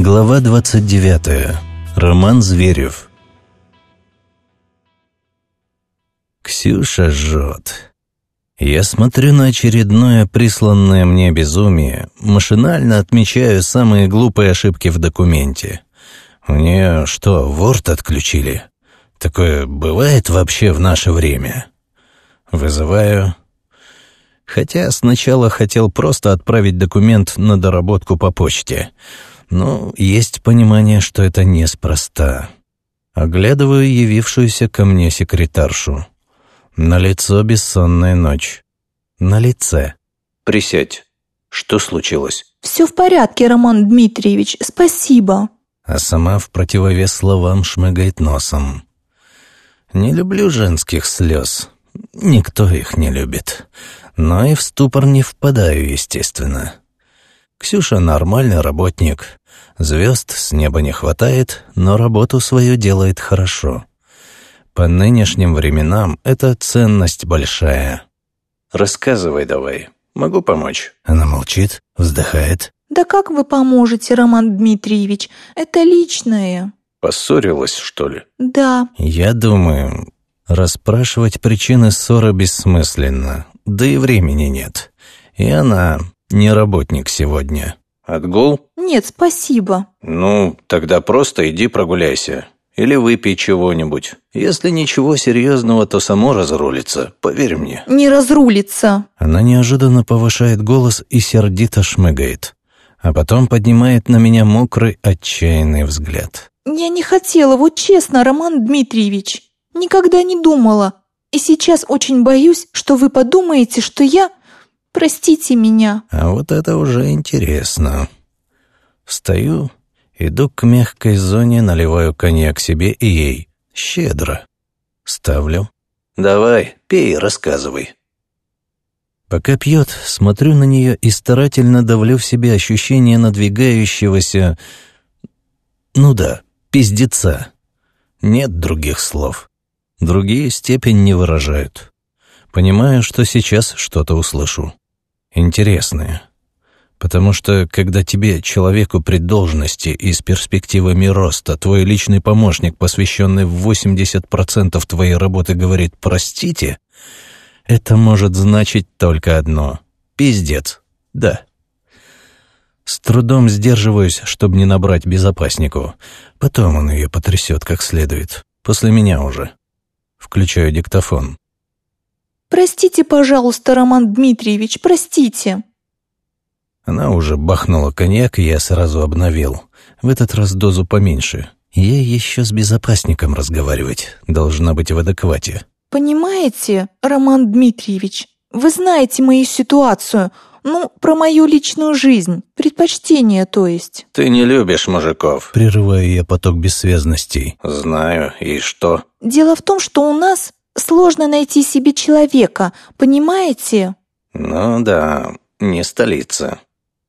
Глава 29. Роман Зверев. Ксюша жжет. Я смотрю на очередное присланное мне безумие, машинально отмечаю самые глупые ошибки в документе. У нее что, Word отключили? Такое бывает вообще в наше время? Вызываю. Хотя сначала хотел просто отправить документ на доработку по почте. Но есть понимание, что это неспроста. Оглядываю явившуюся ко мне секретаршу. На лицо бессонная ночь. На лице. «Присядь. Что случилось?» «Все в порядке, Роман Дмитриевич, спасибо». А сама в противовес словам шмыгает носом. «Не люблю женских слез. Никто их не любит. Но и в ступор не впадаю, естественно. Ксюша нормальный работник. Звезд с неба не хватает, но работу свою делает хорошо. По нынешним временам это ценность большая. Рассказывай давай. Могу помочь. Она молчит, вздыхает. Да как вы поможете, Роман Дмитриевич? Это личное. Поссорилась, что ли? Да. Я думаю, расспрашивать причины ссоры бессмысленно, да и времени нет. И она не работник сегодня. Отгул? Нет, спасибо. Ну, тогда просто иди прогуляйся. Или выпей чего-нибудь. Если ничего серьезного, то само разрулится, поверь мне. Не разрулится. Она неожиданно повышает голос и сердито шмыгает. А потом поднимает на меня мокрый, отчаянный взгляд. Я не хотела, вот честно, Роман Дмитриевич. Никогда не думала. И сейчас очень боюсь, что вы подумаете, что я... Простите меня. А вот это уже интересно. Встаю Иду к мягкой зоне, наливаю коньяк себе и ей. Щедро. Ставлю. «Давай, пей, рассказывай». Пока пьет, смотрю на нее и старательно давлю в себе ощущение надвигающегося... Ну да, пиздеца. Нет других слов. Другие степень не выражают. Понимаю, что сейчас что-то услышу. Интересное. Потому что, когда тебе, человеку при должности и с перспективами роста, твой личный помощник, посвященный в 80% твоей работы, говорит «простите», это может значить только одно — пиздец, да. С трудом сдерживаюсь, чтобы не набрать безопаснику. Потом он ее потрясет как следует. После меня уже. Включаю диктофон. «Простите, пожалуйста, Роман Дмитриевич, простите». Она уже бахнула коньяк, и я сразу обновил. В этот раз дозу поменьше. Ей еще с безопасником разговаривать. Должна быть в адеквате. «Понимаете, Роман Дмитриевич, вы знаете мою ситуацию. Ну, про мою личную жизнь. Предпочтение, то есть». «Ты не любишь мужиков». Прерываю я поток бессвязностей. «Знаю. И что?» «Дело в том, что у нас сложно найти себе человека, понимаете?» «Ну да, не столица».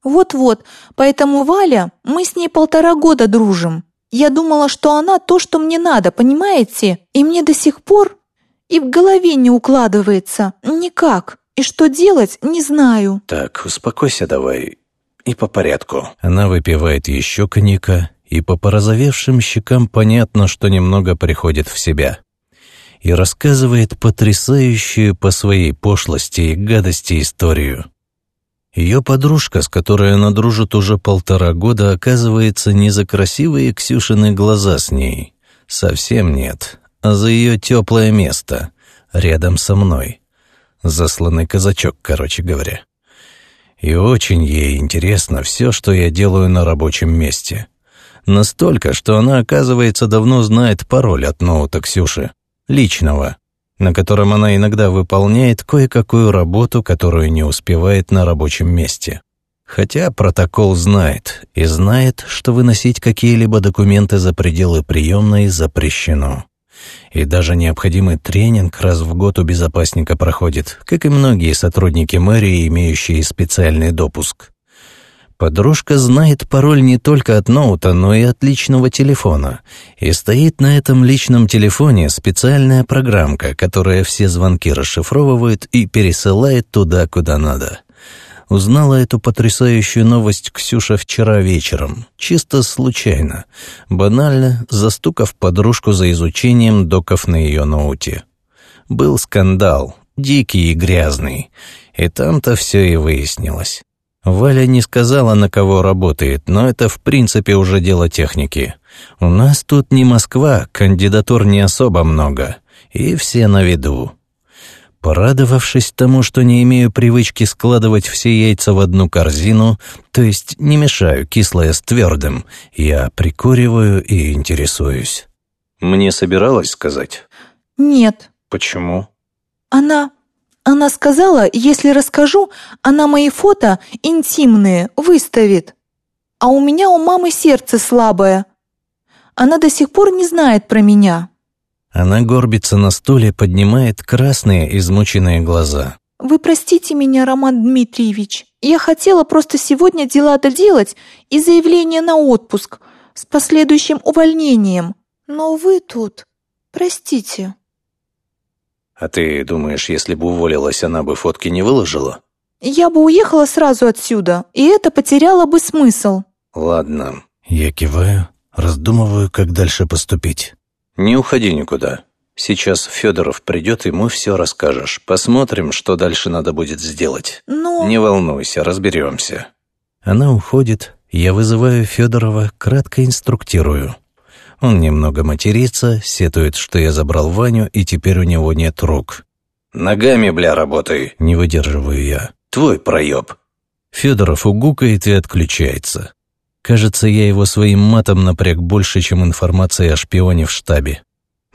Вот-вот, поэтому Валя, мы с ней полтора года дружим. Я думала, что она то, что мне надо, понимаете? И мне до сих пор и в голове не укладывается. Никак. И что делать, не знаю. Так, успокойся давай. И по порядку. Она выпивает еще коньяка, и по порозовевшим щекам понятно, что немного приходит в себя. И рассказывает потрясающую по своей пошлости и гадости историю. Ее подружка, с которой она дружит уже полтора года, оказывается не за красивые Ксюшины глаза с ней. Совсем нет. А за ее теплое место. Рядом со мной. Засланный казачок, короче говоря. И очень ей интересно все, что я делаю на рабочем месте. Настолько, что она, оказывается, давно знает пароль от ноута Ксюши. Личного на котором она иногда выполняет кое-какую работу, которую не успевает на рабочем месте. Хотя протокол знает, и знает, что выносить какие-либо документы за пределы приемной запрещено. И даже необходимый тренинг раз в год у безопасника проходит, как и многие сотрудники мэрии, имеющие специальный допуск. Подружка знает пароль не только от ноута, но и от личного телефона. И стоит на этом личном телефоне специальная программка, которая все звонки расшифровывает и пересылает туда, куда надо. Узнала эту потрясающую новость Ксюша вчера вечером, чисто случайно, банально застукав подружку за изучением доков на ее ноуте. Был скандал, дикий и грязный, и там-то все и выяснилось. Валя не сказала, на кого работает, но это в принципе уже дело техники. У нас тут не Москва, кандидатур не особо много, и все на виду. Порадовавшись тому, что не имею привычки складывать все яйца в одну корзину, то есть не мешаю кислое с твердым, я прикуриваю и интересуюсь. «Мне собиралась сказать?» «Нет». «Почему?» «Она... она сказала, если расскажу, она мои фото интимные выставит. А у меня у мамы сердце слабое. Она до сих пор не знает про меня». Она горбится на стуле, поднимает красные, измученные глаза. «Вы простите меня, Роман Дмитриевич. Я хотела просто сегодня дела доделать и заявление на отпуск с последующим увольнением. Но вы тут. Простите». «А ты думаешь, если бы уволилась, она бы фотки не выложила?» «Я бы уехала сразу отсюда, и это потеряло бы смысл». «Ладно». Я киваю, раздумываю, как дальше поступить. «Не уходи никуда. Сейчас Федоров придет, и мы все расскажешь. Посмотрим, что дальше надо будет сделать. Ну...» «Не волнуйся, разберемся». Она уходит, я вызываю Федорова, кратко инструктирую. Он немного матерится, сетует, что я забрал Ваню, и теперь у него нет рук. «Ногами, бля, работай!» — не выдерживаю я. «Твой проеб!» Федоров угукает и отключается. Кажется, я его своим матом напряг больше, чем информацией о шпионе в штабе.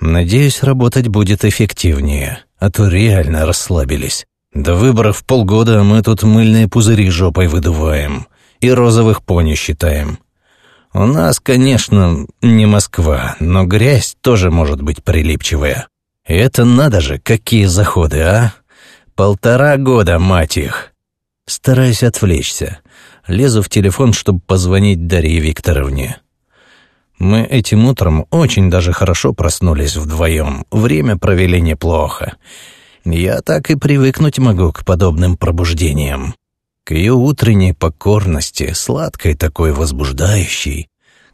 Надеюсь, работать будет эффективнее, а то реально расслабились. До выборов полгода мы тут мыльные пузыри жопой выдуваем и розовых пони считаем. У нас, конечно, не Москва, но грязь тоже может быть прилипчивая. Это надо же, какие заходы, а? Полтора года, мать их. Стараюсь отвлечься лезу в телефон, чтобы позвонить Дарье Викторовне. Мы этим утром очень даже хорошо проснулись вдвоем. Время провели неплохо. Я так и привыкнуть могу к подобным пробуждениям. К ее утренней покорности, сладкой такой возбуждающей,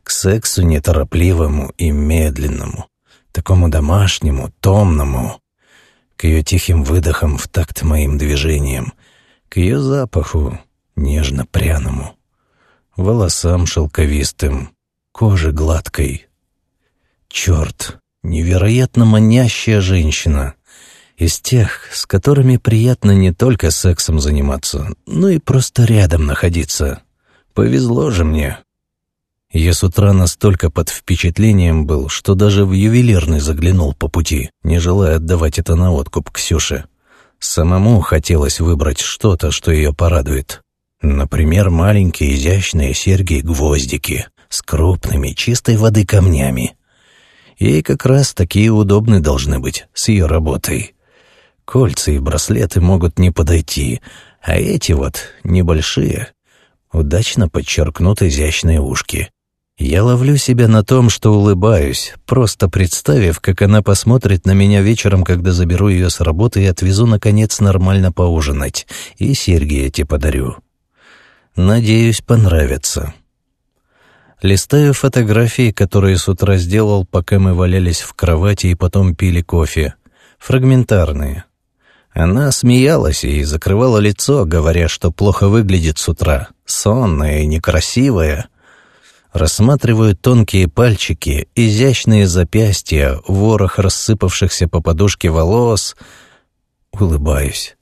к сексу неторопливому и медленному, такому домашнему, томному, к ее тихим выдохам в такт моим движениям, к ее запаху, нежно-пряному, волосам шелковистым, коже гладкой. Черт, невероятно манящая женщина. Из тех, с которыми приятно не только сексом заниматься, но и просто рядом находиться. Повезло же мне. Я с утра настолько под впечатлением был, что даже в ювелирный заглянул по пути, не желая отдавать это на откуп Ксюше. Самому хотелось выбрать что-то, что ее порадует. Например, маленькие изящные серьги-гвоздики с крупными чистой воды камнями. Ей как раз такие удобны должны быть с ее работой. Кольца и браслеты могут не подойти, а эти вот, небольшие, удачно подчеркнут изящные ушки. Я ловлю себя на том, что улыбаюсь, просто представив, как она посмотрит на меня вечером, когда заберу ее с работы и отвезу, наконец, нормально поужинать, и серьги эти подарю. Надеюсь, понравится. Листаю фотографии, которые с утра сделал, пока мы валялись в кровати и потом пили кофе. Фрагментарные. Она смеялась и закрывала лицо, говоря, что плохо выглядит с утра, сонная и некрасивая. Рассматриваю тонкие пальчики, изящные запястья, ворох рассыпавшихся по подушке волос. Улыбаюсь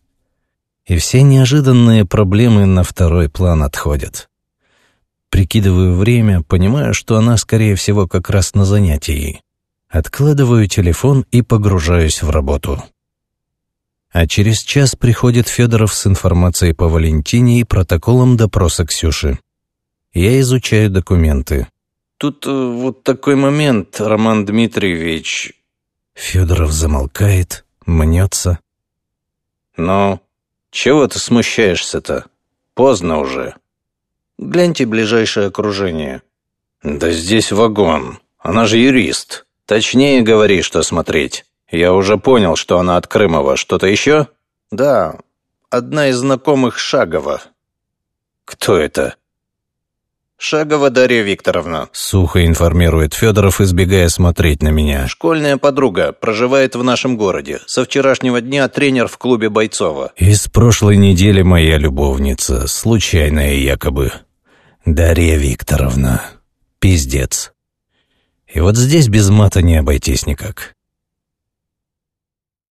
и все неожиданные проблемы на второй план отходят. Прикидываю время, понимаю, что она, скорее всего, как раз на занятии. Откладываю телефон и погружаюсь в работу. А через час приходит Федоров с информацией по Валентине и протоколом допроса Ксюши. Я изучаю документы. «Тут э, вот такой момент, Роман Дмитриевич...» Федоров замолкает, мнется. «Ну?» «Чего ты смущаешься-то? Поздно уже. Гляньте ближайшее окружение». «Да здесь вагон. Она же юрист. Точнее говори, что смотреть. Я уже понял, что она от Крымова. Что-то еще?» «Да, одна из знакомых Шагова. Кто это? «Шагова Дарья Викторовна». Сухо информирует Федоров, избегая смотреть на меня. «Школьная подруга, проживает в нашем городе. Со вчерашнего дня тренер в клубе Бойцова». Из прошлой недели моя любовница, случайная якобы. Дарья Викторовна. Пиздец. И вот здесь без мата не обойтись никак.